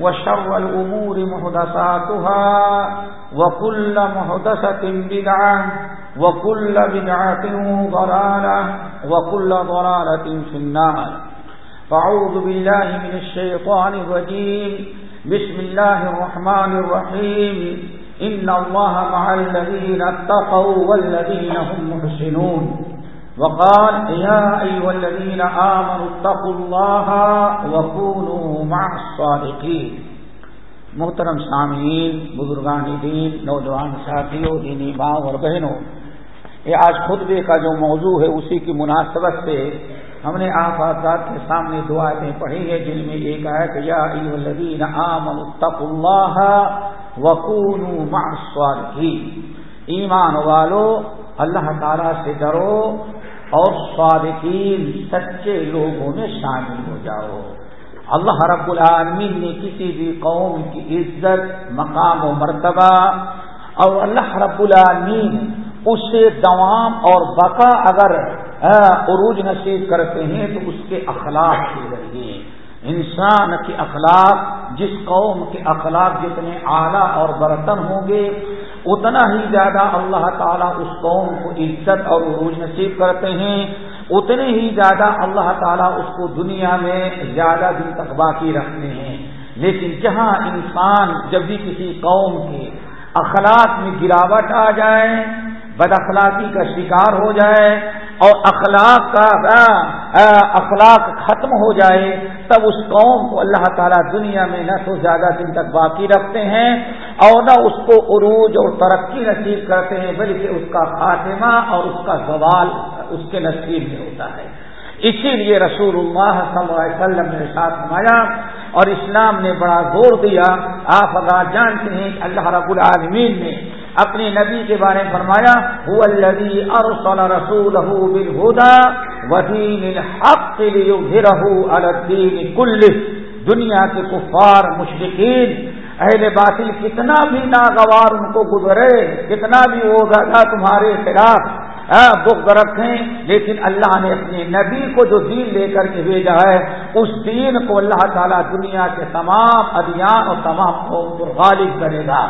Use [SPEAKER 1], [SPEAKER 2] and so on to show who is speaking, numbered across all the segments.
[SPEAKER 1] وشر الأمور محدثاتها وكل محدثة بدعة وكل بدعة ضرالة وكل ضرالة في النار. فعوذ بالله من الشيطان الرجيم. بسم الله الرحمن الرحيم. إن الله مع الذين اتقوا والذين هم محسنون. وقال، يا أيها الذين آمنوا اتقوا الله وكونوا مع الصادقين. محترم سامعین، بزرگان دین، نوجوان ساتھیوں، دینی ماں اور بہنوں، یہ آج خطبے کا جو موضوع ہے، اسی کی مناسبت سے ہم نے آپ آزاد کے سامنے دعائیں پڑھی ہیں، جن میں ایک ہے کہ یا الذین آمنوا اتقوا اللہ وکونوا مع الصالحین ایمان والو، اللہ تعالی سے ڈرو اور صادقین، سچے لوگوں میں شامل ہو جاؤ۔ اللہ رب العالمین نے کسی بھی قوم کی عزت، مقام و مرتبہ اور اللہ رب العالمین اسے دوام اور بقا اگر عروج نصیب کرتے ہیں تو اس کے اخلاق کے ذریعے۔ انسان کے اخلاق، جس قوم کے اخلاق جتنے اعلیٰ اور برتن ہوں گے، اتنا ہی زیادہ اللہ تعالیٰ اس قوم کو عزت اور عروج نصیب کرتے ہیں۔ اتنے ہی زیادہ اللہ تعالیٰ اس کو دنیا میں زیادہ دن تک باقی رکھتے ہیں۔ لیکن جہاں انسان جب بھی کسی قوم کے اخلاق میں گراوٹ آ جائے، بد اخلاقی کا شکار ہو جائے اور اخلاق کا اخلاق ختم ہو جائے، تب اس قوم کو اللہ تعالیٰ دنیا میں نہ تو زیادہ دن تک باقی رکھتے ہیں اور نہ اس کو عروج اور ترقی نصیب کرتے ہیں، بلکہ اس کا خاتمہ اور اس کا زوال اس کے نصیب میں ہوتا ہے۔ اسی لیے رسول اللہ صلی اللہ علیہ وسلم نے ساتھ نمایا اور اسلام نے بڑا زور دیا۔ آپ اگر جانتے ہیں اللہ رب العالمین نے اپنے نبی کے بارے میں فرمایا ارسل رسول کل دنیا کے کفار مشرقین اہل باطل، کتنا بھی ناگوار ان کو گزرے، کتنا بھی وہ گا تمہارے خلاف ہاں، بخ رکھیں، لیکن اللہ نے اپنے نبی کو جو دین لے کر کے بھیجا ہے، اس دین کو اللہ تعالیٰ دنیا کے تمام ادیان اور تمام قوم کو غالب کرے گا۔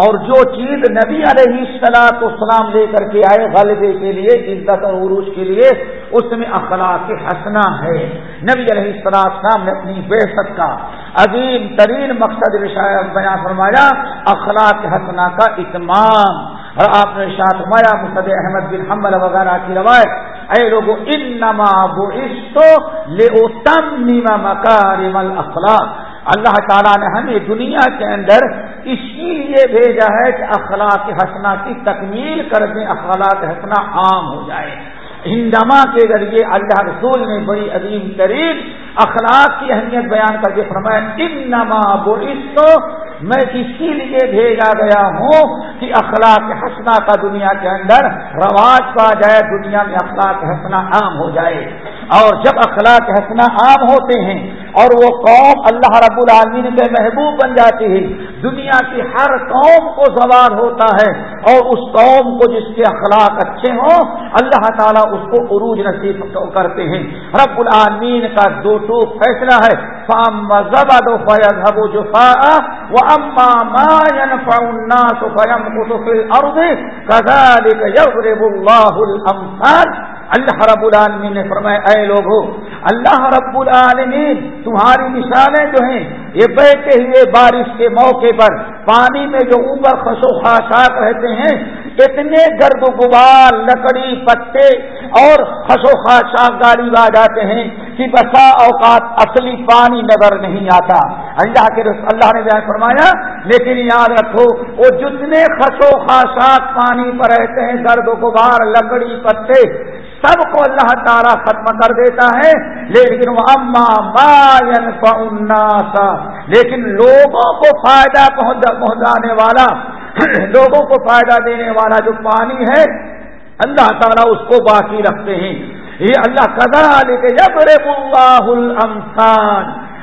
[SPEAKER 1] اور جو چیز نبی علیہ السلاط اسلام لے کر کے آئے غلبے کے لیے، عزت اور عروج کے لیے، اس میں اخلاق حسنا ہے۔ نبی علیہ السلام نے اپنی بحثت کا عظیم ترین مقصد بیان فرمایا، اخلاق حسنا کا اتمام۔ اور آپ نے شاہ فرمایا مصد احمد بن حمل وغیرہ کی روایت، اے لوگوں ان نما بو لے مکارم الاخلاق اللہ تعالیٰ نے ہمیں دنیا کے اندر اسی لیے بھیجا ہے کہ اخلاق حسنا کی تکمیل کر دیں، اخلاق حسنا عام ہو جائے۔ ہنگما کے ذریعے اللہ رسول نے بڑی عظیم ترین اخلاق کی اہمیت بیان کر کے فرمایا ان نما بو میں اسی لیے بھیجا گیا ہوں کہ اخلاق حسنا کا دنیا کے اندر رواج پا جائے، دنیا میں اخلاق حسنا عام ہو جائے۔ اور جب اخلاق حسنا عام ہوتے ہیں اور وہ قوم اللہ رب العالمین کے محبوب بن جاتی ہے، دنیا کی ہر قوم کو سوال ہوتا ہے اور اس قوم کو جس کے اخلاق اچھے ہوں، اللہ تعالیٰ اس کو عروج نصیب کرتے ہیں۔ رب العالمین کا دو ٹو فیصلہ ہے فام زبا دو جو وہ اما ماین فاؤنا اللہ رب العالمین نے فرمایا، اے لوگوں اللہ رب العالمین، تمہاری مثالیں جو ہیں، یہ بہتے ہوئے بارش کے موقع پر، پانی میں جو اوپر خسو خاشات رہتے ہیں، اتنے گرد و غبار، لکڑی، پتے اور خسو خاشاک گاڑی آ جاتے ہیں کہ بسا اوقات اصلی پانی نظر نہیں آتا۔ اللہ کے اللہ نے بیان فرمایا، لیکن یاد رکھو، وہ جتنے خسو خاشاک پانی پر رہتے ہیں، گرد و غبار، لکڑی، پتے سب کو اللہ تعالیٰ ختم کر دیتا ہے، لیکن وہ اما ماین سا لیکن لوگوں کو فائدہ پہنچانے والا، لوگوں کو فائدہ دینے والا جو پانی ہے، اللہ تعالیٰ اس کو باقی رکھتے ہیں۔ یہ اللہ کدا لے کے جب رے اللہ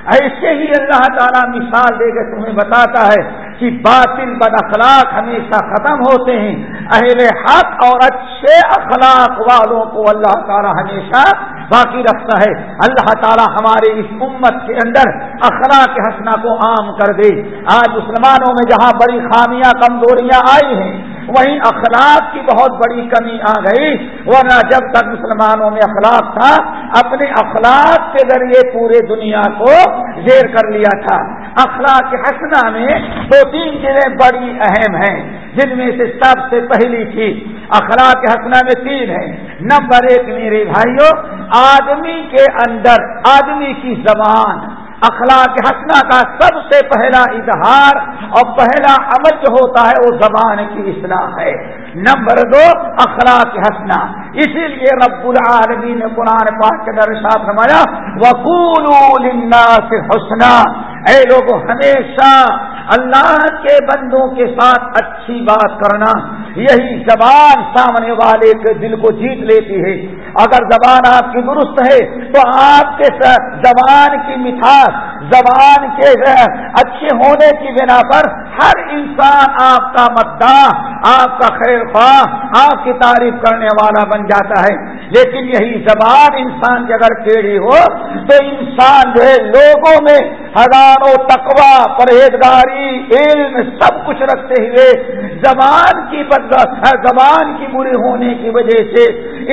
[SPEAKER 1] ایسے ہی اللہ تعالیٰ مثال دے کے تمہیں بتاتا ہے۔ کہ باطل بد اخلاق ہمیشہ ختم ہوتے ہیں۔ اہل حق اور اچھے اخلاق والوں کو اللہ تعالیٰ ہمیشہ باقی رکھتا ہے۔ اللہ تعالیٰ ہمارے اس امت کے اندر اخلاق حسنا کو عام کر دے۔ آج مسلمانوں میں جہاں بڑی خامیاں، کمزوریاں آئی ہیں وہیں اخلاق کی بہت بڑی کمی آ گئی، ورنہ جب تک مسلمانوں میں اخلاق تھا، اپنے اخلاق کے ذریعے پورے دنیا کو زیر کر لیا تھا۔ اخلاق حسنا میں دو تین چیزیں بڑی اہم ہیں، جن میں سے سب سے پہلی چیز اخلاق حسنا میں تین ہے نمبر ایک، میرے بھائیوں آدمی کے اندر، آدمی کی زبان۔ اخلاق حسنا کا سب سے پہلا اظہار اور پہلا عمل جو ہوتا ہے وہ زبان کی اصلاح ہے۔ نمبر دو، اخلاق حسنا اسی لیے رب العالمین نے قرآن پاک کے در فرمایا وقول سے حسنا۔ اے لوگ ہمیشہ اللہ کے بندوں کے ساتھ اچھی بات کرنا یہی زبان سامنے والے کے دل کو جیت لیتی ہے۔ اگر زبان آپ کی درست ہے، تو آپ کے زبان کی مٹھاس، زبان کے اچھے ہونے کی بنا پر ہر انسان آپ کا مداح آپ کا خیر خواہ، آپ کی تعریف کرنے والا بن جاتا ہے۔ لیکن یہی زبان انسان کی اگر ٹیڑھی ہو، تو انسان جو ہے لوگوں میں ہزاروں تقوا پرہیزگاری، علم سب کچھ رکھتے ہوئے زبان کی بد زبان کی بری ہونے کی وجہ سے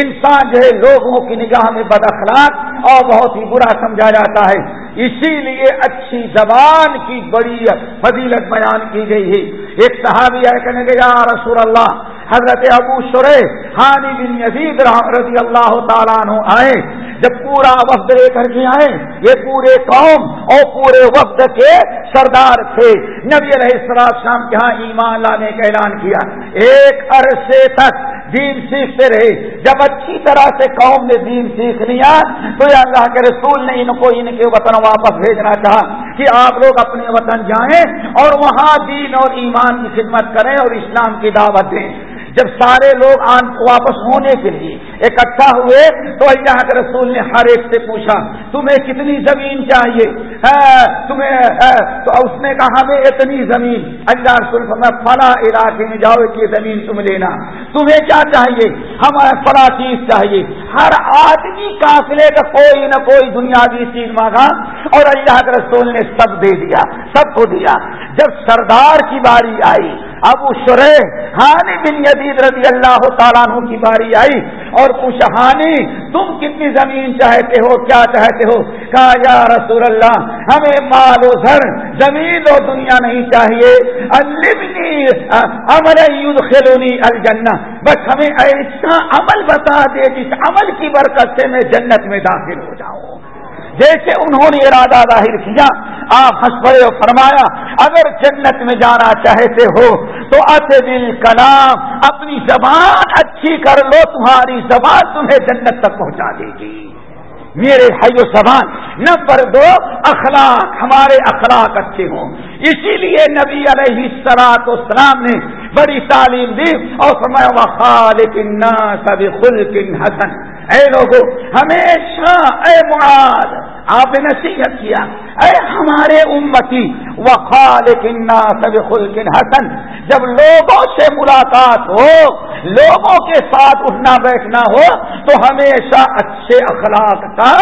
[SPEAKER 1] انسان جو ہے لوگوں کی نگاہ میں بد اخلاق اور بہت ہی برا سمجھا جاتا ہے۔ اسی لیے اچھی زبان کی بڑی فضیلت بیان کی گئی ہے۔ ایک صحابی ہے کہنے کے یا رسول اللہ حضرت ابو شرے ہانی بن یزید رضی اللہ تعالیٰ عنہ آئے۔ جب پورا وقت لے کر کے آئے، یہ پورے قوم اور پورے وقت کے سردار تھے۔ نبی علیہ السلام شام کے ہاں ایمان لانے کا اعلان کیا۔ ایک عرصے تک دین سیکھتے رہے۔ جب اچھی طرح سے قوم نے دین سیکھ لیا، تو یہ اللہ کے رسول نے ان کو ان کے وطن واپس بھیجنا چاہا کہ آپ لوگ اپنے وطن جائیں اور وہاں دین اور ایمان کی خدمت کریں اور اسلام کی دعوت دیں۔ جب سارے لوگ آن واپس ہونے کے لیے اکٹھا ہوئے، تو اللہ کے رسول نے ہر ایک سے پوچھا، تمہیں کتنی زمین چاہیے؟ ہاں، تمہیں ہاں۔ تو اس نے کہا ہمیں اتنی زمین۔ اللہ رسول میں فلاں علاقے میں جاؤ کہ زمین تم لینا۔ تمہیں کیا چاہیے؟ ہمیں فلاں چیز چاہیے۔ ہر آدمی قافلے کا کوئی نہ کوئی دنیاوی چیز مانگا اور اللہ کے رسول نے سب دے دیا، سب کو دیا۔ جب سردار کی باری آئی ابو شرح ہانی بن یدید رضی اللہ تعالیٰ عنہ کی باری آئی اور پوچھا ہانی تم کتنی زمین چاہتے ہو، کیا چاہتے ہو؟ کہا، یا رسول اللہ، ہمیں مال و زر، زمین و دنیا نہیں چاہیے۔ امر خلونی الجنہ۔ بس ہمیں ایسا عمل بتا دے، جس عمل کی برکت سے میں جنت میں داخل ہو جاؤں۔ جیسے انہوں نے ارادہ ظاہر کیا، آپ ہنس پڑے اور فرمایا، اگر جنت میں جانا چاہتے ہو تو دل کلام، اپنی زبان اچھی کر لو، تمہاری زبان تمہیں جنت تک پہنچا دے گی۔ میرے حیو زبان نمبر دو اخلاق ہمارے اخلاق اچھے ہوں۔ اسی لیے نبی علیہ سلاط اسلام نے بڑی تعلیم دی اور فرمایا خالق الناس بخلق حسن۔ اے لوگوں ہمیشہ اے معاذ آپ نے نصیحت کیا، اے ہمارے امتی و سب خلقن حسن۔ جب لوگوں سے ملاقات ہو، لوگوں کے ساتھ اٹھنا بیٹھنا ہو، تو ہمیشہ اچھے اخلاق کا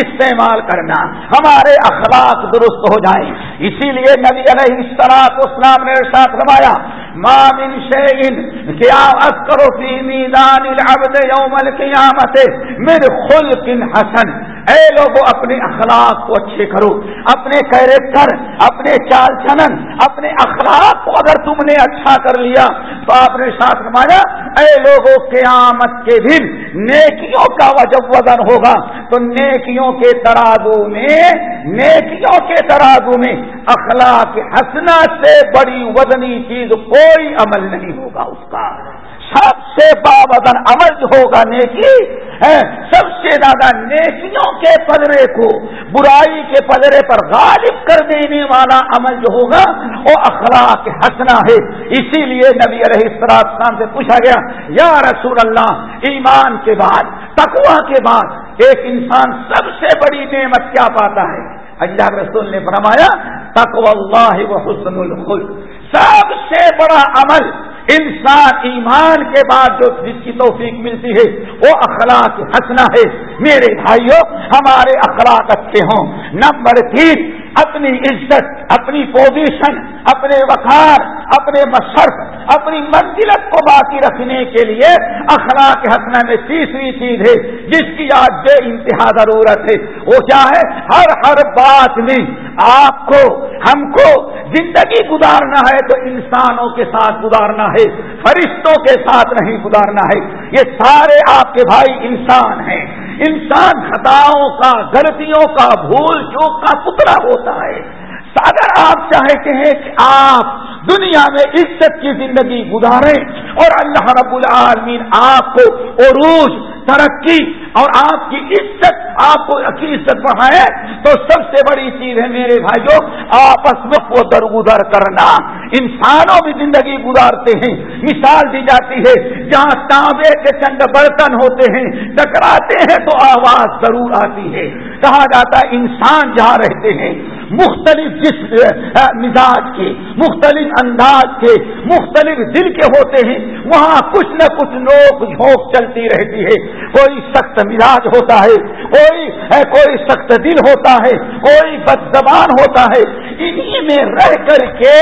[SPEAKER 1] استعمال کرنا، ہمارے اخلاق درست ہو جائیں۔ اسی لیے نبی علیہ السلاط اسلام نے ساتھ روایا مامن شعین کیا کرو فی میدان العبد یوم القیامت من خلق حسن۔ اے لوگوں اپنے اخلاق کو اچھے کرو، اپنے کیریکٹر اپنے چال چلن، اپنے اخلاق کو اگر تم نے اچھا کر لیا تو آپ نے ساتھ نمایا اے لوگوں قیامت کے دن نیکیوں کا وجب وزن ہوگا۔ تو نیکیوں کے ترازو میں، نیکیوں کے ترازو میں اخلاق ہنسنا سے بڑی وزنی چیز کوئی عمل نہیں ہوگا اس کا۔ سب سے بابدن عمل ہوگا نیکی سب سے زیادہ نیکیوں کے پدرے کو، برائی کے پدرے پر غالب کر دینے والا عمل جو ہوگا، وہ اخلاق ہنسنا ہے۔ اسی لیے نبی علیہ السلام سے پوچھا گیا، یا رسول اللہ، ایمان کے بعد تقوا کے بعد، ایک انسان سب سے بڑی نعمت کیا پاتا ہے؟ اللہ رسول نے فرمایا تقو اللہ و حسن الخل سب سے بڑا عمل انسان ایمان کے بعد جو جس کی توفیق ملتی ہے، وہ اخلاق ہنسنا ہے۔ میرے بھائیوں ہمارے اخلاق اچھے ہوں۔ نمبر تین، اپنی عزت، اپنی پوزیشن اپنے وقار، اپنے مشرف اپنی منزلت کو باقی رکھنے کے لیے اخلاق ہنسنا میں تیسری چیز ہے جس کی آج بے انتہا ضرورت ہے وہ کیا ہے؟ ہر ہر بات میں آپ کو، ہم کو زندگی گزارنا ہے تو انسانوں کے ساتھ گزارنا ہے، فرشتوں کے ساتھ نہیں گزارنا ہے۔ یہ سارے آپ کے بھائی انسان ہیں۔ انسان خطاؤں کا، غلطیوں کا، بھول چوک کا پتلا ہوتا ہے۔ اگر آپ چاہتے ہیں کہ آپ دنیا میں عزت کی زندگی گزاریں اور اللہ رب العالمین آپ کو عروج، ترقی اور آپ کی عزت، آپ کو کی عزت بڑھائے، تو سب سے بڑی چیز ہے میرے بھائیوں، آپس میں وہ درگزر کرنا۔ انسانوں بھی زندگی گزارتے ہیں۔ مثال دی جاتی ہے، جہاں تانبے کے چند برتن ہوتے ہیں، ٹکراتے ہیں تو آواز ضرور آتی ہے۔ کہا جاتا ہے انسان جہاں رہتے ہیں مختلف جس مزاج کے، مختلف انداز کے، مختلف دل کے ہوتے ہیں، وہاں کچھ نہ کچھ لوگ جھونک چلتی رہتی ہے۔ کوئی سخت مزاج ہوتا ہے، کوئی کوئی سخت دل ہوتا ہے، کوئی بد زبان ہوتا ہے۔ انہی میں رہ کر کے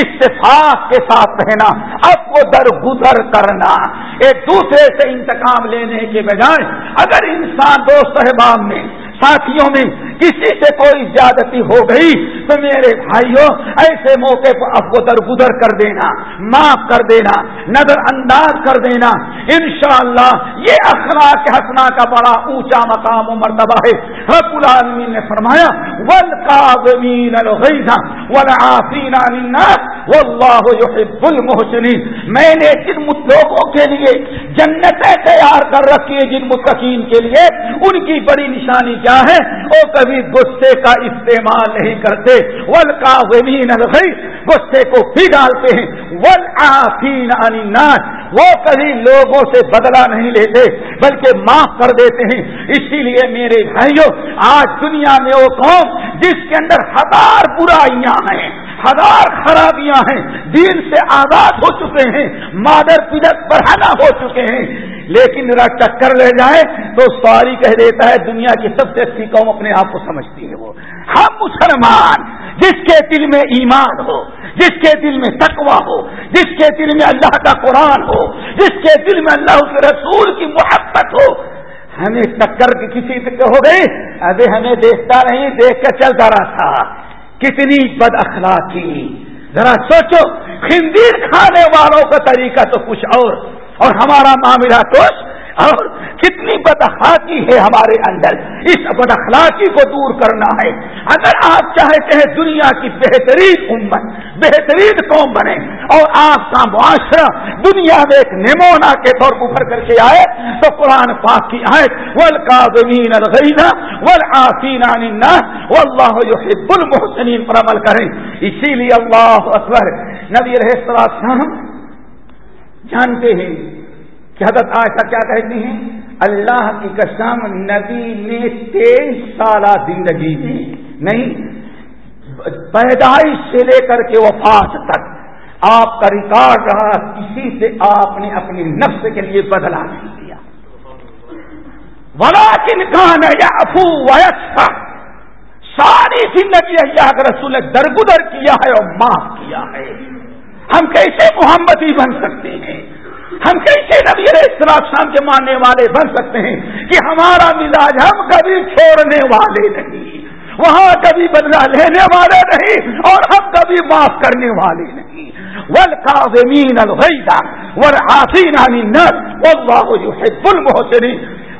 [SPEAKER 1] اتفاق کے ساتھ رہنا، اب کو درگزر کرنا۔ ایک دوسرے سے انتقام لینے کے بجائے، اگر انسان دوست احباب میں، ساتھیوں میں کسی سے کوئی زیادتی ہو گئی تو میرے بھائیوں، ایسے موقع پر اب کو درگزر کر دینا، معاف کر دینا، نظر انداز کر دینا۔ انشاءاللہ یہ اخلاق ہسنا کا بڑا اونچا مقام و مرتبہ ہے۔ رب العالمین نے فرمایا ول کابین والعافین عن الناس واللہ یحب المحسنین میں نے جن لوگوں کے لیے جنتیں تیار کر رکھی ہیں، جن متقین کے لیے، ان کی بڑی نشانی کیا ہے؟ وہ کبھی غصے کا استعمال نہیں کرتے۔ ول کا غصے کو بھی ڈالتے ہیں۔ ول آفین وہ کبھی لوگوں سے بدلا نہیں لیتے، بلکہ معاف کر دیتے ہیں۔ اسی لیے میرے بھائیوں آج دنیا میں وہ قوم جس کے اندر ہزار برائیاں ہیں، ہزار خرابیاں ہیں، دین سے آزاد ہو چکے ہیں، مادر پدت بڑھانا ہو چکے ہیں۔ لیکن میرا چکر لے جائے تو سواری کہہ دیتا ہے، دنیا کی سب سے اچھی قوم اپنے آپ کو سمجھتی ہے وہ۔ ہم مسلمان، جس کے دل میں ایمان ہو، جس کے دل میں تقوا ہو، جس کے دل میں اللہ کا قرآن ہو، جس کے دل میں اللہ کے رسول کی محبت ہو۔ ہمیں ٹکر کسی ہو گئی؟ ابھی ہمیں دیکھتا نہیں، دیکھ کر چلتا رہا تھا۔ کتنی بد اخلاقی۔ ذرا سوچو، خندیر کھانے والوں کا طریقہ تو کچھ اور۔ اور ہمارا معاملہ تو اور کتنی بد اخلاقی ہے ہمارے اندر۔ اس بد اخلاقی کو دور کرنا ہے۔ اگر آپ چاہتے ہیں دنیا کی بہترین امت، بہترین قوم بنے اور آپ کا معاشرہ دنیا میں ایک نمونا کے طور پر ابھر کر کے آئے، تو قرآن پاک کی آئے ول کا الغینا ول آسین اللہ المحسنین پر عمل کریں۔ اسی لیے اللہ اکبر نبی رہے جانتے ہیں کہ حضرت آئسا کیا کہتی ہیں؟ اللہ کی قسم نبی نے تیئیس سالہ زندگی میں نہیں، پیدائش سے لے کر کے وفات تک۔ آپ کا ریکارڈ رہا، کسی سے آپ نے اپنے نفس کے لیے بدلا نہیں دیا۔ بڑا کن کان یا افو ویسا ساری زندگی اللہ کے رسول نے درگدر کیا ہے اور معاف کیا ہے۔ ہم کیسے محمدی بن سکتے ہیں؟ ہم کیسے نبی علیہ السلام کے ماننے والے بن سکتے ہیں کہ ہمارا مزاج ہم کبھی چھوڑنے والے نہیں، وہاں کبھی بدلا لینے والے نہیں اور ہم کبھی معاف کرنے والے نہیں۔ ول کا زمین الدا ور آسین محسن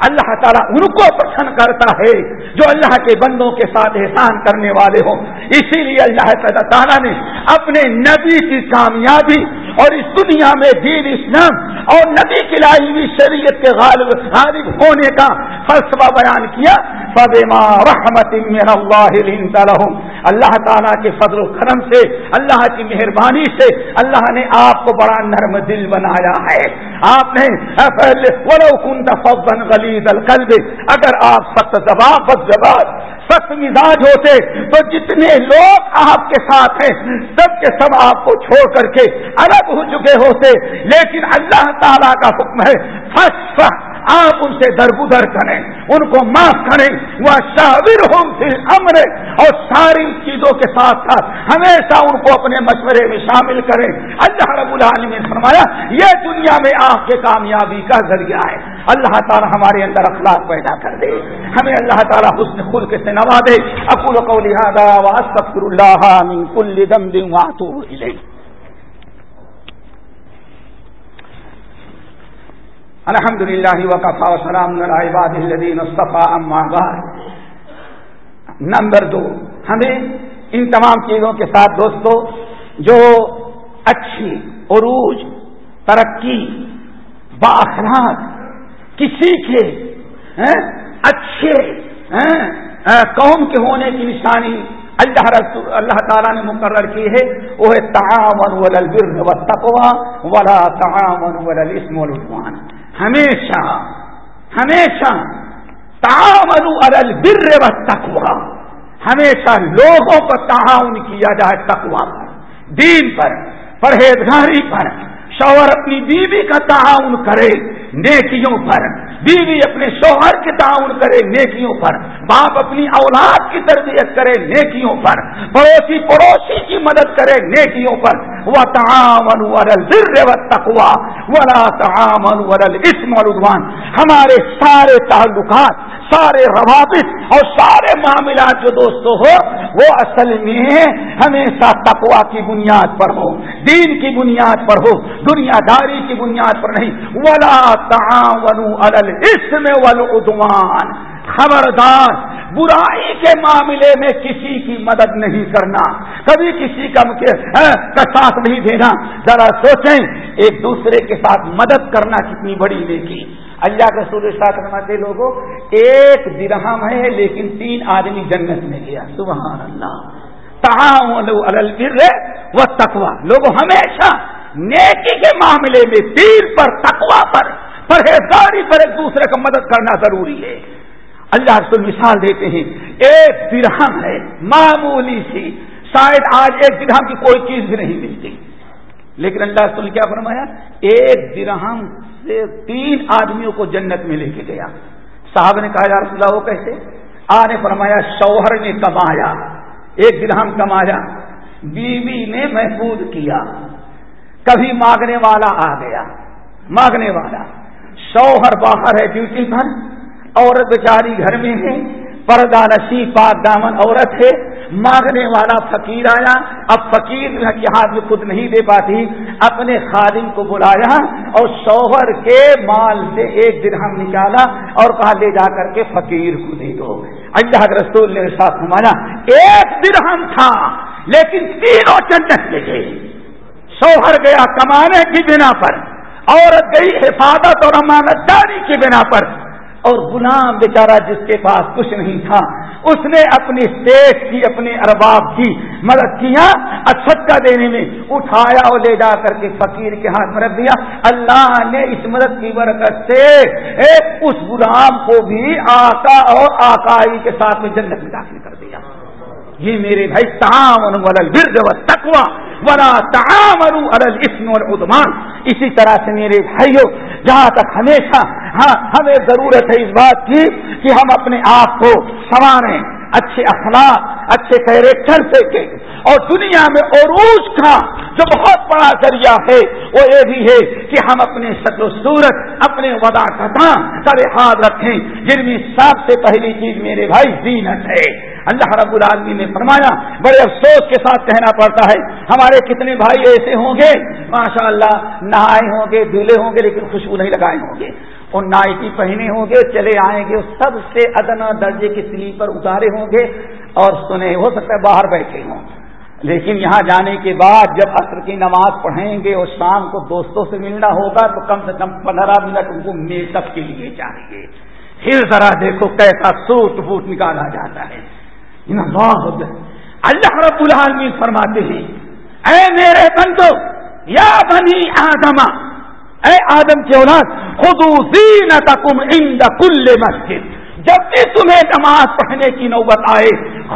[SPEAKER 1] اللہ تعالیٰ ان کو پسند کرتا ہے جو اللہ کے بندوں کے ساتھ احسان کرنے والے ہوں۔ اسی لیے اللہ تعالیٰ نے اپنے نبی کی کامیابی اور اس دنیا میں دین اسلام اور نبی کی لائی ہوئی شریعت کے غالب غالب ہونے کا فلسفہ بیان کیا۔ فبما رحمت من اللہ اللہ تعالیٰ کے فضل و کرم سے، اللہ کی مہربانی سے اللہ نے آپ کو بڑا نرم دل بنایا ہے۔ آپ نے القلب، اگر آپ سخت زبان بد زبان سخت مزاج ہوتے، تو جتنے لوگ آپ کے ساتھ ہیں، سب کے سب آپ کو چھوڑ کر کے الگ ہو چکے ہوتے۔ لیکن اللہ تعالیٰ کا حکم ہے فس آپ ان سے درگزر کریں، ان کو معاف کریں۔ وہ شاور ہوں پھر امر اور ساری چیزوں کے ساتھ ساتھ ہمیشہ ان کو اپنے مشورے میں شامل کریں۔ اللہ رب العالمین نے فرمایا، یہ دنیا میں آپ کے کامیابی کا ذریعہ ہے۔ اللہ تعالیٰ ہمارے اندر اخلاق پیدا کر دے۔ ہمیں اللہ تعالیٰ حسن خود سے نوا دے۔ اکول کو لہٰذا واسطر اللہ من کل دم دوں الحمد للہ وقفا وسلام الدین اما بعد۔ نمبر دو، ہمیں ان تمام چیزوں کے ساتھ دوستو، جو اچھی عروج، ترقی باخراج کسی کے ہاں، اچھے ہاں، قوم کے ہونے کی نشانی اللہ رسول، اللہ تعالیٰ نے مقرر کی ہے۔ وہ ہے تعاون ولل و تقوا ولا تعاون ولل اسم ہمیشہ ہمیشہ تعاون ارل بر و تقوا ہمیشہ لوگوں کو تعاون کیا جائے تقوا پر، دین پر، پرہیزگاری پر، شوہر اپنی بیوی کا تعاون کرے۔ نیکیوں پر۔ بیوی اپنے شوہر کے تعاون کرے نیکیوں پر۔ باپ اپنی اولاد کی تربیت کرے نیکیوں پر۔ پڑوسی پڑوسی کی مدد کرے نیکیوں پر۔ وہ تعامن ورل و تقوا ولا تعامن ورل اسم الدوان ہمارے سارے تعلقات، سارے روابط اور سارے معاملات جو دوستوں ہو، وہ اصل میں ہمیشہ تقوا کی بنیاد پر ہو۔ دین کی بنیاد پر ہو۔ دنیا داری کی بنیاد پر نہیں۔ ولا تعاون الاسم والعدوان. خبردار، برائی کے معاملے میں کسی کی مدد نہیں کرنا، کبھی کسی کا ساتھ نہیں دینا۔ ذرا سوچیں، ایک دوسرے کے ساتھ مدد کرنا کتنی بڑی نیکی۔ اللہ کے سورج ساتھ رماتے لوگوں، ایک درہم ہے، لیکن تین آدمی جنت میں گیا۔ سبحان اللہ۔ تعاون وہ تقوا لوگ ہمیشہ نیکی کے معاملے میں تیر پر تقوا پر۔ پرہیزگاری پر ایک دوسرے کو مدد کرنا ضروری ہے۔ اللہ رسول مثال دیتے ہیں، ایک درہم ہے، معمولی سی۔ شاید آج ایک درہم کی کوئی چیز بھی نہیں ملتی۔ لیکن اللہ رسول کیا فرمایا؟ ایک درہم سے تین آدمیوں کو جنت میں لے کے گیا۔ صاحب نے کہا، یا رسول اللہ، وہ کیسے؟ آنے فرمایا، شوہر نے کمایا، ایک درہم کمایا، بیوی نے محفوظ کیا۔ کبھی مانگنے والا آ گیا، مانگنے والا۔ شوہر باہر ہے ڈیوٹی پر عورت بیچاری گھر میں ہے، پردہ نشی پاک دامن عورت ہے، مانگنے والا فقیر آیا، اب فقیر کے ہاتھ میں خود نہیں دے پاتی، اپنے خادم کو بلایا اور شوہر کے مال سے ایک درہم نکالا اور کہا لے جا کر کے فقیر کو دے دو۔ اللہ کے رسول نے ساتھ گھمانا ایک درہم تھا، لیکن تینوں جنت لے گئے شوہر گیا کمانے کی بنا پر۔ عورت گئی حفاظت اور امانت داری کی بنا پر اور غلام بیچارہ جس کے پاس کچھ نہیں تھا، اس نے اپنی سیٹ کی اپنے ارباب کی مدد کیا اچھا دینے میں اٹھایا اور لے جا کر کے فقیر کے ہاتھ میں رکھ دیا۔ اللہ نے اس مدد کی برکت سے اس غلام کو بھی آقا اور آکائی کے ساتھ میں جنت میں داخل کر یہ میرے بھائی تعامن ورد و تکوا ولا تعامن اسم اور اسی طرح سے میرے بھائیوں جہاں تک ہمیشہ ہاں ہمیں ضرورت ہے اس بات کی کہ ہم اپنے آپ کو سنواریں، اچھے اخلاق، اچھے کیریکٹر سے اور دنیا میں عروج کا جو بہت بڑا ذریعہ ہے، وہ یہ بھی ہے کہ ہم اپنے شکل و صورت، اپنے ودا کا سر ہاتھ رکھیں۔ جن میں سب سے پہلی چیز میرے بھائی زینت ہے۔ اللہ رب العالمین نے فرمایا، بڑے افسوس کے ساتھ کہنا پڑتا ہے، ہمارے کتنے بھائی ایسے ہوں گے؟ ماشاء اللہ نہائے ہوں گے، دھلے ہوں گے، لیکن خوشبو نہیں لگائے ہوں گے۔ اور نائٹی پہنے ہوں گے، چلے آئیں گے، سب سے ادنا درجے کی سلیپر اتارے ہوں گے۔ اور سنے ہو سکتا ہے باہر بیٹھے ہوں۔ لیکن یہاں جانے کے بعد جب عصر کی نماز پڑھیں گے اور شام کو دوستوں سے ملنا ہوگا تو کم سے کم پندرہ منٹ ان کو میک اپ کے لیے چاہیے پھر ذرا دیکھو کیسا سوٹ بوٹ نکالا جاتا ہے۔ اللہ رب العالمین فرماتے ہیں، اے میرے بندو، یا بنی آدم، اے آدم کے اولاد خود عند کل مسجد۔ جب بھی تمہیں نماز پڑھنے کی نوبت آئے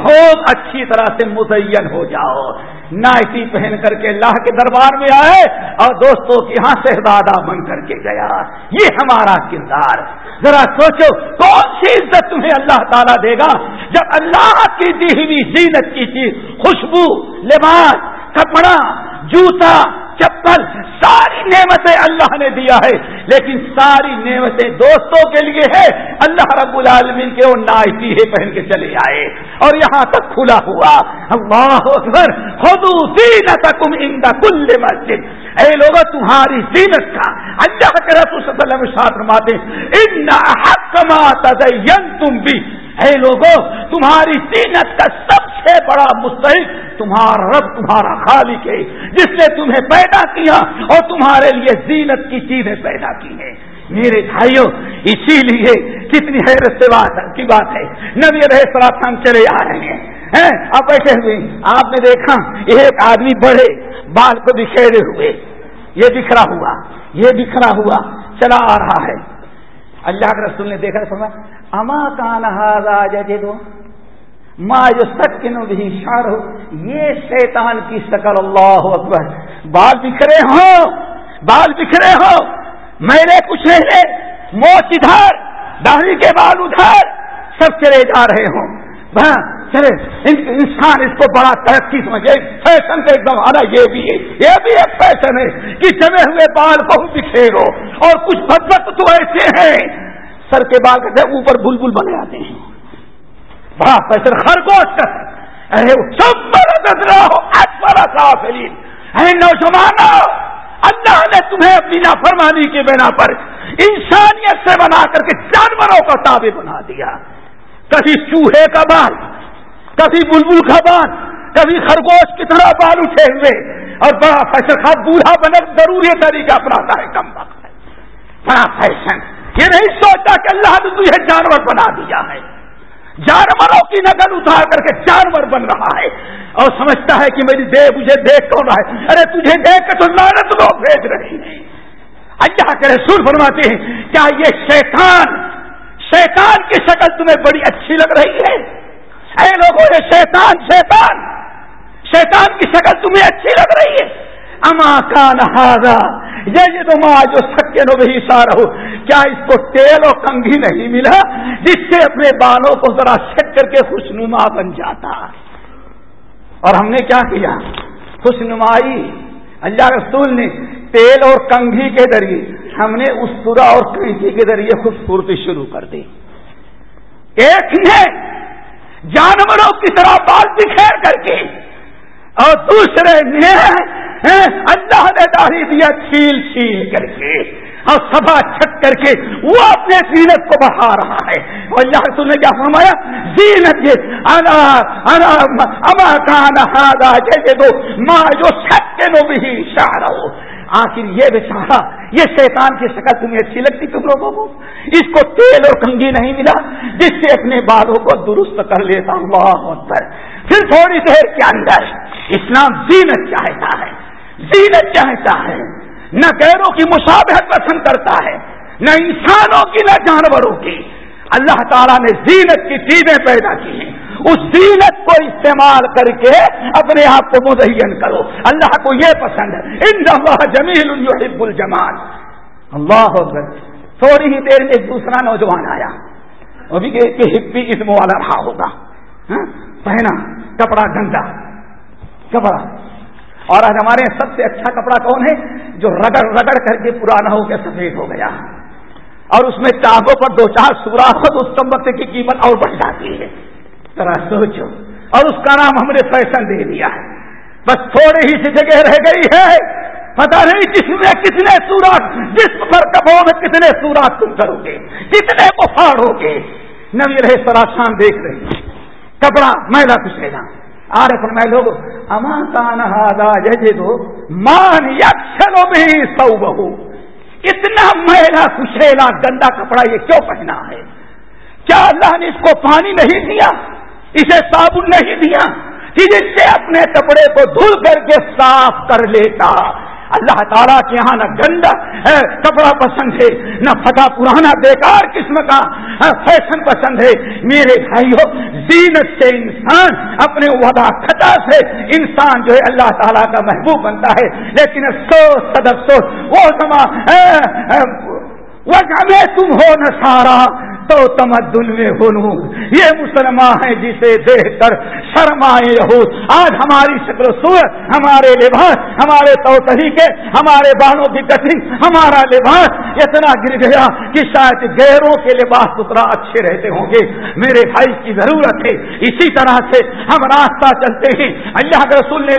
[SPEAKER 1] خود اچھی طرح سے مزین ہو جاؤ۔ نائٹی پہن کر کے اللہ کے دربار میں آئے اور دوستوں کے یہاں شہزادہ بن کر کے گیا۔ یہ ہمارا کردار۔ ذرا سوچو کون سی عزت تمہیں اللہ تعالیٰ دے گا جب اللہ کی دی ہوئی زینت کی چیز، خوشبو، لباس، کپڑا، جوتا چپل ساری نعمتیں اللہ نے دیا ہے، لیکن ساری نعمتیں دوستوں کے لیے ہے۔ اللہ رب العالمین کے وہ نائٹی ہے پہن کے چلے آئے اور یہاں تک کھلا ہوا۔ اللہ اکبر خود تکم ان کل مسجد۔ اے لوگ تمہاری زینت کا اللہ کے رسول صلی اللہ علیہ وسلم فرماتے ان حق ما تزین تم بھی اے لوگوں تمہاری زینت کا سب سے بڑا مستحق تمہارا رب، تمہارا خالق ہے، جس نے تمہیں پیدا کیا اور تمہارے لیے زینت کی چیزیں پیدا کی ہیں۔ میرے بھائیوں اسی لیے کتنی حیرت سے بات، کی بات ہے۔ نبی رہے سراسان چلے آ رہے ہیں۔ اب بیٹھے ہوئے آپ نے دیکھا، ایک آدمی بڑے بال کو بکھیرے ہوئے۔ یہ بکھرا ہوا، یہ بکھرا ہوا چلا آ رہا ہے۔ اللہ کے رسول نے دیکھا سما اما کان جے دو ماں جو سکن بھی اشار ہو یہ شیطان کی شکل اللہ اکبر. بال بکھرے ہو بال بکھرے ہو میرے کچھ نہیں موت ادھر داڑھی کے بال ادھر سب چلے جا رہے ہوں۔ ہاں، چلے انسان اس کو بڑا ترقی سمجھے، فیشن کا ایک دم آنا یہ بھی ہے۔ یہ بھی ایک فیشن ہے کہ جمے ہوئے بال بہت بکھیرو اور کچھ بدبت تو ایسے ہیں۔ سر کے بال کے اوپر بل بل بن جاتے ہیں۔ بڑا پیسے خرگوش ارے سب بڑا بڑا کافلین اے نوجوان اللہ نے تمہیں اپنی نافرمانی کے بنا پر انسانیت سے بنا کر کے جانوروں کا تابع بنا دیا۔ کبھی چوہے کا بال، کبھی بلبل کا بال، کبھی خرگوش کی طرح بال اٹھے ہوئے۔ اور بڑا فیشن خاص بوڑھا بنے ضروری طریقہ اپناتا ہے، کم وقت بڑا فیشن، یہ نہیں سوچتا کہ اللہ نے تجھے جانور بنا دیا ہے۔ جانوروں کی نقل اتار کر کے جانور بن رہا ہے اور سمجھتا ہے کہ میری دیکھ مجھے دیکھ کون رہا ہے؟ ارے تجھے دیکھ کے تو لانت لوگ بھیج رہی ہے اللہ کے رسول فرماتے ہیں، کیا یہ شیطان شیطان کی شکل تمہیں بڑی اچھی لگ رہی ہے؟ اے لوگوں، یہ شیطان شیطان شیطان کی شکل تمہیں اچھی لگ رہی ہے۔ اما کا نہ یہ تو ماں جو سکے نو بھی اشارہ ہو کیا اس کو تیل اور کنگھی نہیں ملا جس سے اپنے بالوں کو ذرا سیٹ کر کے خوشنما بن جاتا؟ اور ہم نے کیا کیا؟ خوشنمائی۔ اللہ رسول نے تیل اور کنگھی کے ذریعے ہم نے اس پورا اور کنگھی کے ذریعے خوبصورتی شروع کر دی۔ ایک نے جانوروں کی طرح بال بکھیر کر کے۔ اور دوسرے نے اللہ نے داڑھی دیا چھیل چھیل کر کے اور سبا چھٹ کر کے وہ اپنے زینت کو بڑھا رہا ہے۔ اور اللہ رسول نے کیا فرمایا؟ زینت یہ انا انا اما کان ہادا جیسے دو ماں جو سچے نو بھی اشارہ ہو آخر یہ بیچارہ، یہ شیطان کی شکل تمہیں اچھی لگتی تم لوگوں کو؟ اس کو تیل اور کنگھی نہیں ملا، جس سے اپنے بالوں کو درست کر لیتا۔ ہوں پھر تھوڑی دیر کے اندر اسلام زینت چاہتا ہے، زینت چاہتا ہے۔ نہ غیروں کی مشابہت پسند کرتا ہے، نہ انسانوں کی، نہ جانوروں کی۔ اللہ تعالیٰ نے زینت کی چیزیں پیدا کی ہیں۔ اس زینت کو استعمال کر کے اپنے آپ کو مزین کرو۔ اللہ کو یہ پسند ہے۔ ان اللہ جمیل الحب الجمال۔ اللہ تھوڑی ہی دیر میں ایک دوسرا نوجوان آیا۔ وہ بھی کہ ہپی اسم والا رہا ہوگا۔ ہاں؟ پہنا، کپڑا گندا۔ کپڑا۔ اور آج ہمارے سب سے اچھا کپڑا کون ہے؟ جو رگڑ رگڑ کر کے پرانا ہو کے سفید ہو گیا۔ اور اس میں چاہوں پر دو چار سوراخ اس کمبکتے کی قیمت اور بڑھ جاتی ہے۔ ذرا سوچو۔ اور اس کا نام ہم نے فیشن دے دیا ہے۔ بس تھوڑی ہی سی جگہ رہ گئی ہے۔ پتا نہیں جس میں کتنے سوراخ، جس پر کپڑوں میں کتنے سوراخ تم کرو گے، کتنے کو پھاڑو گے۔ نوی رہے سراسان دیکھ رہے کپڑا میلا کچھ آر فرمائے لوگ اما کان جی دو مان یو بھی سو بہو اتنا میلا کچیلا گندا کپڑا یہ کیوں پہنا ہے؟ کیا اللہ نے اس کو پانی نہیں دیا؟ اسے صابن نہیں دیا؟ کہ جس سے اپنے کپڑے کو دھل کر کے صاف کر لیتا۔ اللہ تعالیٰ کے یہاں نہ گندا کپڑا پسند ہے، نہ پھٹا پرانا بیکار قسم کا فیشن پسند ہے۔ میرے بھائیو، زینت سے انسان اپنے ودا خطا سے انسان جو ہے اللہ تعالیٰ کا محبوب بنتا ہے۔ لیکن افسوس سد افسوس، وہ سما وہ تم ہو نہ سارا تو تمدن میں ہنو یہ مسلمان ہے جسے دیکھ کر شرمائے رہو آج ہماری شکل و صورت، ہمارے لباس، ہمارے تو طریقے ہمارے بالوں کی کٹنگ ہمارا لباس اتنا گر گیا کہ شاید غیروں کے لباس سترا اچھے رہتے ہوں گے۔ میرے بھائی کی ضرورت ہے۔ اسی طرح سے ہم راستہ چلتے ہیں۔ اللہ کے رسول نے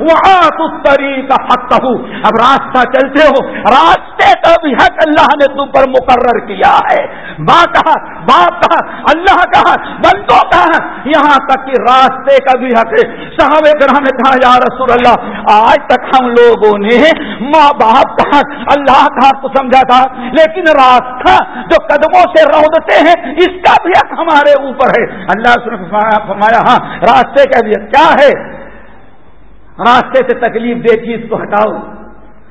[SPEAKER 1] وہاں طریقہ حق کہوں اب راستہ چلتے ہو۔ راستے کا بھی حق اللہ نے تم پر مقرر کیا ہے۔ بات کہا، باپ کہا، اللہ کہا، بندوں کہا، یہاں تک کہ راستے کا بھی حق ہے۔ صاحب گرام نے کہا، یا رسول اللہ، آج تک ہم لوگوں نے ماں باپ کہا، اللہ کا تو سمجھا تھا۔ لیکن راستہ جو قدموں سے روتے ہیں، اس کا بھی حق ہمارے اوپر ہے۔ اللہ فرمایا ہاں راستے کا بھی کیا ہے؟ راستے سے تکلیف دے چیز کو ہٹاؤ،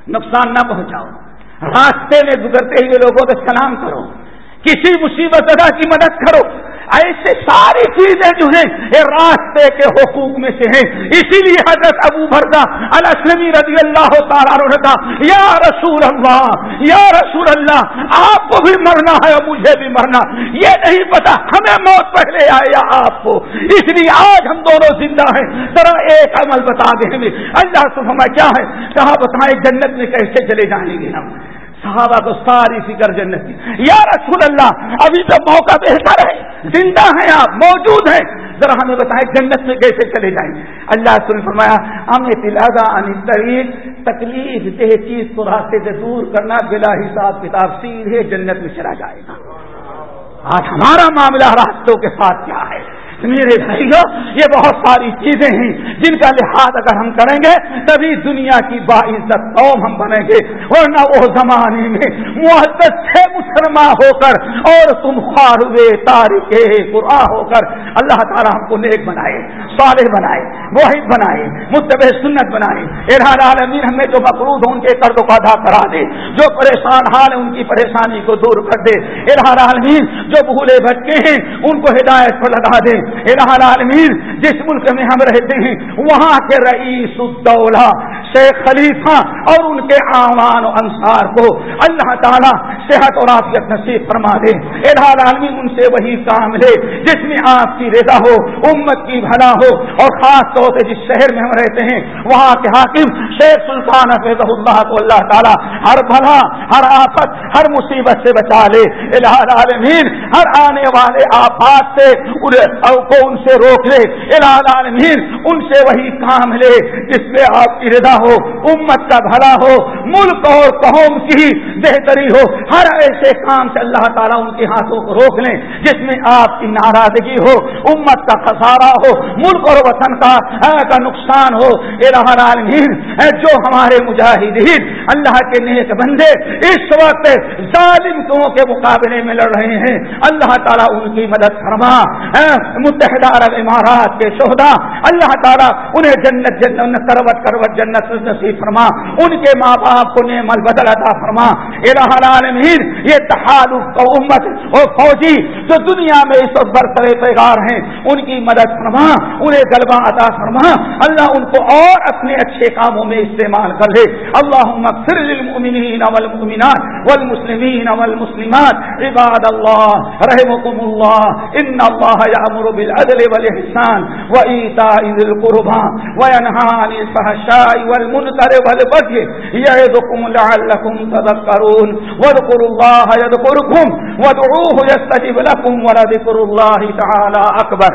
[SPEAKER 1] نقصان نہ پہنچاؤ۔ راستے میں گزرتے ہوئے لوگوں کو سلام کرو، کسی مصیبت ادا کی مدد کرو۔ ایسے ساری چیزیں جو ہیں، یہ راستے کے حقوق میں سے ہیں۔ اسی لیے حضرت ابو بردا السلمی رضی اللہ تعالیٰ یا رسول اللہ، یا رسول اللہ، آپ کو بھی مرنا ہے اور مجھے بھی مرنا۔ یہ نہیں پتا ہمیں موت پہلے آئے یا آپ کو۔ اس لیے آج ہم دونوں زندہ ہیں۔ ذرا ایک عمل بتا دیں ہمیں۔ اللہ سے ہمیں کیا ہے؟ کہاں بتائیں جنت میں کیسے چلے جائیں گے ہم؟ صحابہ کو ساری فکر جنت کی۔ یا رسول اللہ، ابھی تو موقع بہتر ہے زندہ ہیں آپ، موجود ہیں، ذرا ہمیں بتائیں جنت میں کیسے چلے جائیں۔ اللہ سن فرمایا ہمیں تلازا طریق تکلیف دہ چیز کو راستے سے دور کرنا بلا حساب کتاب، سیدھے جنت میں چلا جائے گا۔ آج ہمارا معاملہ راستوں کے ساتھ کیا ہے؟ میرے بھائیو، یہ بہت ساری چیزیں ہیں جن کا لحاظ اگر ہم کریں گے، تبھی دنیا کی باعزت قوم ہم بنیں گے، ورنہ وہ زمانے میں محدت سے مسلمان ہو کر اور تم خوار ہوئے تاریخ قرآن ہو کر۔ اللہ تعالیٰ ہم کو نیک بنائے، صالح بنائے واحد بنائے متب سنت بنائے۔ ارحان عالمین ہمیں جو مقروض ہو ان کے قرض کو ادا کرا دے۔ جو پریشان حال ہے ان کی پریشانی کو دور کر دے۔ ارحان عالمین، جو بھولے بچے ہیں، ان کو ہدایت پر لگا دے۔ العالمین جس ملک میں ہم رہتے ہیں وہاں کے رئیس الدولہ شیخ خلیفہ اور ان کے آوان و انصار کو اللہ تعالیٰ صحت اور عافیت نصیب فرما دے۔ العالمین، ان سے وہی کام لے جس میں آپ کی رضا ہو، امت کی بھلا ہو اور خاص طور سے جس شہر میں ہم رہتے ہیں، وہاں کے حاکم شیخ سلطان حفظ اللہ کو اللہ تعالیٰ ہر بھلا، ہر آفت، ہر مصیبت سے بچا لے۔ العالمین، ہر آنے والے آفات سے کو ان سے روک لے۔ العالمین، ان سے وہی کام لے جس میں آپ کی رضا ہو، امت کا بھلا ہو، ملک اور قوم کی بہتری ہو، ہر ایسے کام سے اللہ تعالیٰ ان کے ہاتھوں کو روک لیں جس میں آپ کی ناراضگی ہو، امت کا خسارہ ہو، ملک اور وطن کا کا نقصان ہو۔ عالمین جو ہمارے مجاہدین، اللہ کے نیک بندے، اس وقت ظالم کے مقابلے میں لڑ رہے ہیں؟ اللہ تعالیٰ ان کی مدد فرما۔ متحدہ عرب امارات کے شہدا اللہ تعالیٰ انہیں جنت جنت کروٹ کروٹ جنت نصیب فرما، ان کے ماں باپ کو نعمل بدل عطا فرما۔ الہ العالمین، یہ تحالف امت اور فوجی جو دنیا میں اس وقت برترے پیغار ہیں، ان کی مدد فرما، انہیں غلبہ عطا فرما۔ اللہ ان کو اور اپنے اچھے کاموں میں استعمال کر لے۔ اللہ للمؤمنین والمؤمنات والمسلمین والمسلمات۔ عباد اللہ رحمكم اللہ۔ ان اللہ یامر بالعدل والاحسان وایتاء ذی القربى وینهى عن الفحشاء والمنکر والبغي یعظکم لعلكم تذكرون. واذكروا الله يذكركم، وادعوه يستجب لكم، ولذكر الله تعالى أكبر.